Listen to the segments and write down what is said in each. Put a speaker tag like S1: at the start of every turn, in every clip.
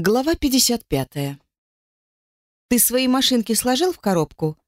S1: Глава 55. «Ты свои машинки сложил в коробку?»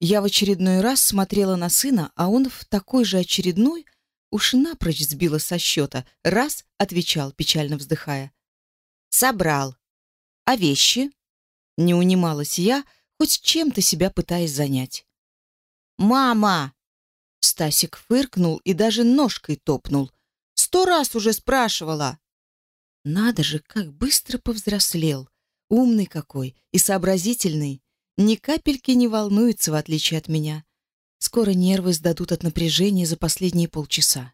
S1: Я в очередной раз смотрела на сына, а он в такой же очередной уж напрочь сбила со счета. Раз отвечал, печально вздыхая. «Собрал. А вещи?» Не унималась я, хоть чем-то себя пытаясь занять. «Мама!» Стасик фыркнул и даже ножкой топнул. «Сто раз уже спрашивала!» Надо же, как быстро повзрослел. Умный какой и сообразительный. Ни капельки не волнуется, в отличие от меня. Скоро нервы сдадут от напряжения за последние полчаса.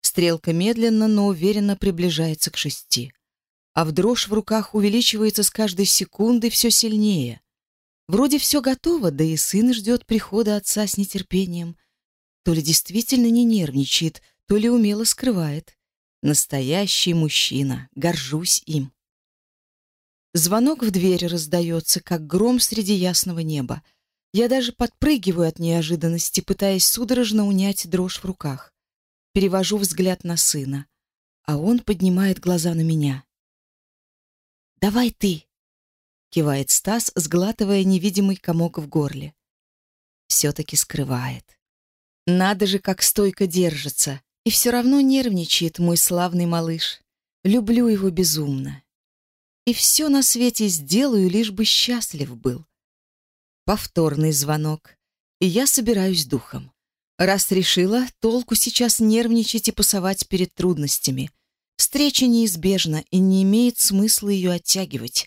S1: Стрелка медленно, но уверенно приближается к шести. А в дрожь в руках увеличивается с каждой секундой все сильнее. Вроде все готово, да и сын ждет прихода отца с нетерпением. То ли действительно не нервничает, то ли умело скрывает. Настоящий мужчина, горжусь им. Звонок в дверь раздается, как гром среди ясного неба. Я даже подпрыгиваю от неожиданности, пытаясь судорожно унять дрожь в руках. Перевожу взгляд на сына, а он поднимает глаза на меня. «Давай ты!» — кивает Стас, сглатывая невидимый комок в горле. Все-таки скрывает. Надо же, как стойко держится. И все равно нервничает мой славный малыш. Люблю его безумно. И все на свете сделаю, лишь бы счастлив был. Повторный звонок. И я собираюсь духом. Раз решила, толку сейчас нервничать и пасовать перед трудностями. Встреча неизбежна, и не имеет смысла ее оттягивать.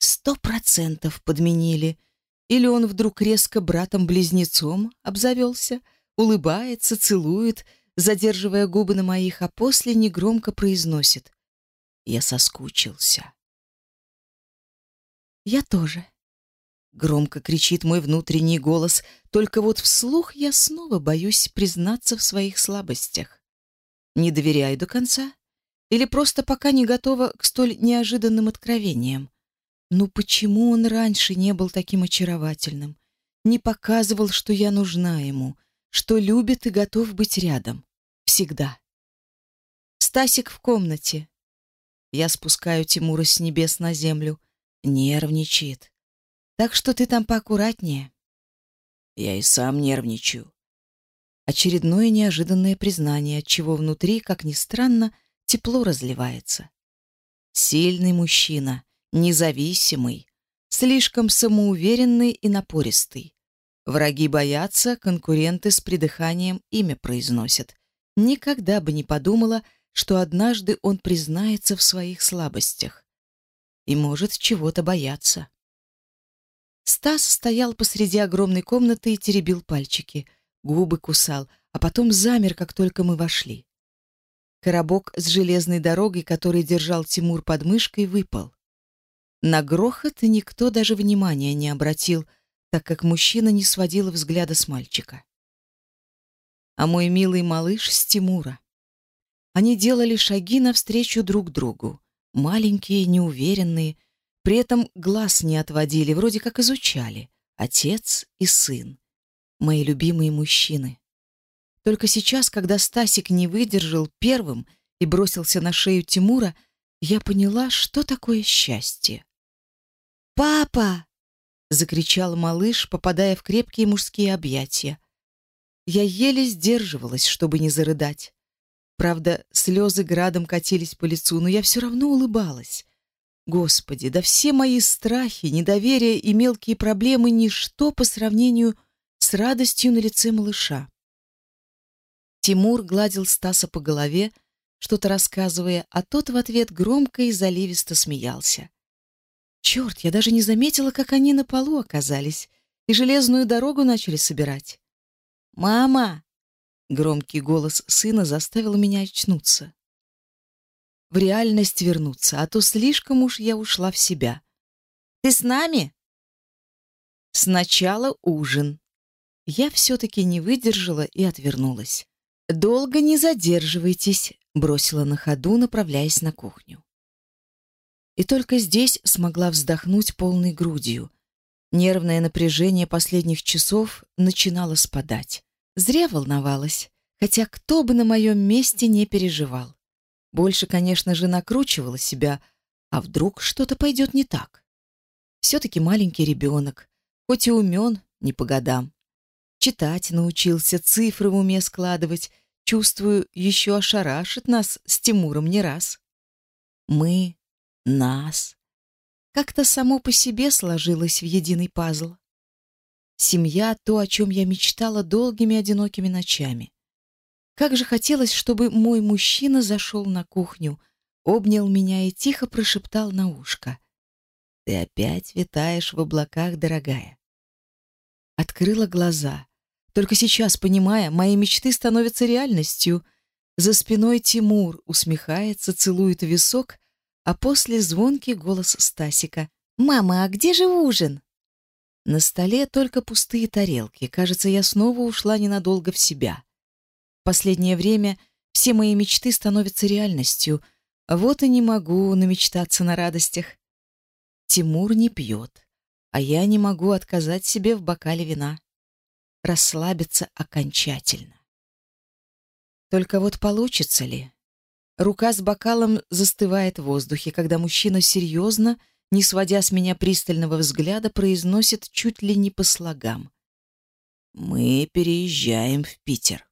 S1: Сто процентов подменили. Или он вдруг резко братом-близнецом обзавелся, улыбается, целует, задерживая губы на моих, а после негромко произносит. Я соскучился. Я тоже. Громко кричит мой внутренний голос, только вот вслух я снова боюсь признаться в своих слабостях. Не доверяю до конца? Или просто пока не готова к столь неожиданным откровениям? Ну почему он раньше не был таким очаровательным? Не показывал, что я нужна ему, что любит и готов быть рядом. Всегда. Стасик в комнате. Я спускаю Тимура с небес на землю. Нервничает. Так что ты там поаккуратнее.
S2: Я и сам нервничаю.
S1: Очередное неожиданное признание, от чего внутри, как ни странно, тепло разливается. Сильный мужчина, независимый, слишком самоуверенный и напористый. Враги боятся, конкуренты с придыханием имя произносят. Никогда бы не подумала, что однажды он признается в своих слабостях и может чего-то бояться. Стас стоял посреди огромной комнаты и теребил пальчики, губы кусал, а потом замер, как только мы вошли. Коробок с железной дорогой, который держал Тимур под мышкой, выпал. На грохот никто даже внимания не обратил, так как мужчина не сводил взгляда с мальчика. А мой милый малыш с Тимура. Они делали шаги навстречу друг другу, маленькие, неуверенные, при этом глаз не отводили, вроде как изучали. Отец и сын. Мои любимые мужчины. Только сейчас, когда Стасик не выдержал первым и бросился на шею Тимура, я поняла, что такое счастье. «Папа!» — закричал малыш, попадая в крепкие мужские объятия. Я еле сдерживалась, чтобы не зарыдать. Правда, слезы градом катились по лицу, но я все равно улыбалась. Господи, да все мои страхи, недоверие и мелкие проблемы — ничто по сравнению с радостью на лице малыша. Тимур гладил Стаса по голове, что-то рассказывая, а тот в ответ громко и заливисто смеялся. Черт, я даже не заметила, как они на полу оказались и железную дорогу начали собирать. «Мама!» Громкий голос сына заставил меня очнуться. В реальность вернуться, а то слишком уж я ушла в себя. «Ты с нами?» Сначала ужин. Я все-таки не выдержала и отвернулась. «Долго не задерживайтесь», — бросила на ходу, направляясь на кухню. И только здесь смогла вздохнуть полной грудью. Нервное напряжение последних часов начинало спадать. Зря волновалась, хотя кто бы на моем месте не переживал. Больше, конечно же, накручивала себя, а вдруг что-то пойдет не так. Все-таки маленький ребенок, хоть и умен, не по годам. Читать научился, цифры в уме складывать, чувствую, еще ошарашит нас с Тимуром не раз. Мы, нас. Как-то само по себе сложилось в единый пазл. Семья — то, о чем я мечтала долгими одинокими ночами. Как же хотелось, чтобы мой мужчина зашел на кухню, обнял меня и тихо прошептал на ушко. «Ты опять витаешь в облаках, дорогая». Открыла глаза. Только сейчас, понимая, мои мечты становятся реальностью. За спиной Тимур усмехается, целует висок, а после звонкий голос Стасика. «Мама, а где же ужин?» На столе только пустые тарелки. Кажется, я снова ушла ненадолго в себя. В последнее время все мои мечты становятся реальностью. Вот и не могу намечтаться на радостях. Тимур не пьет, а я не могу отказать себе в бокале вина. Расслабиться окончательно. Только вот получится ли? Рука с бокалом застывает в воздухе, когда мужчина серьезно не сводя с меня пристального взгляда, произносит чуть